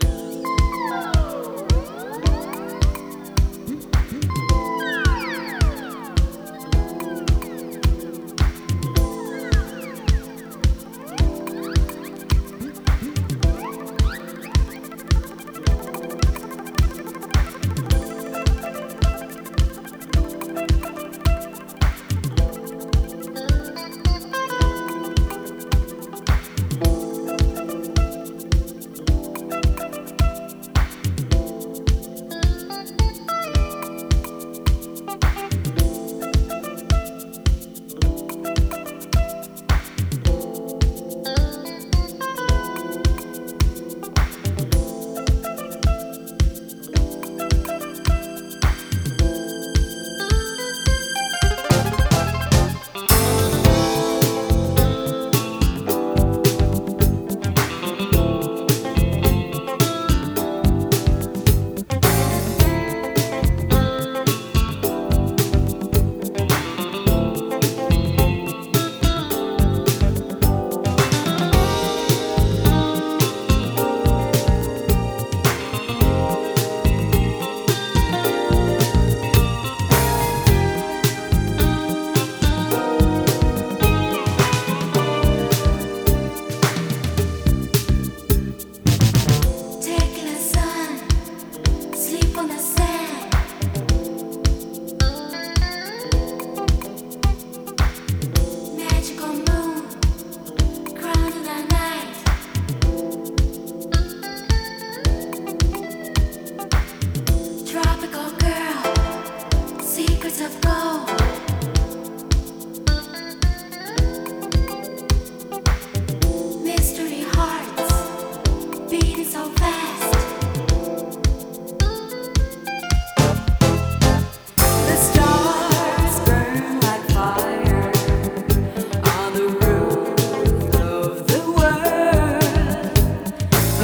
Bye.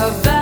of